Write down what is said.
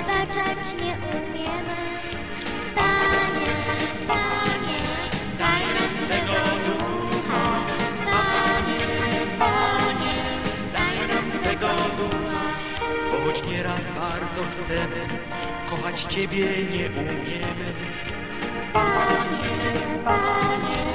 przebaczać nie umiemy. Panie, Panie, Daj nam tego ducha. Panie, Panie, daj nam tego ducha. Choć nieraz bardzo chcemy, kochać Ciebie nie umiemy. Panie, Panie,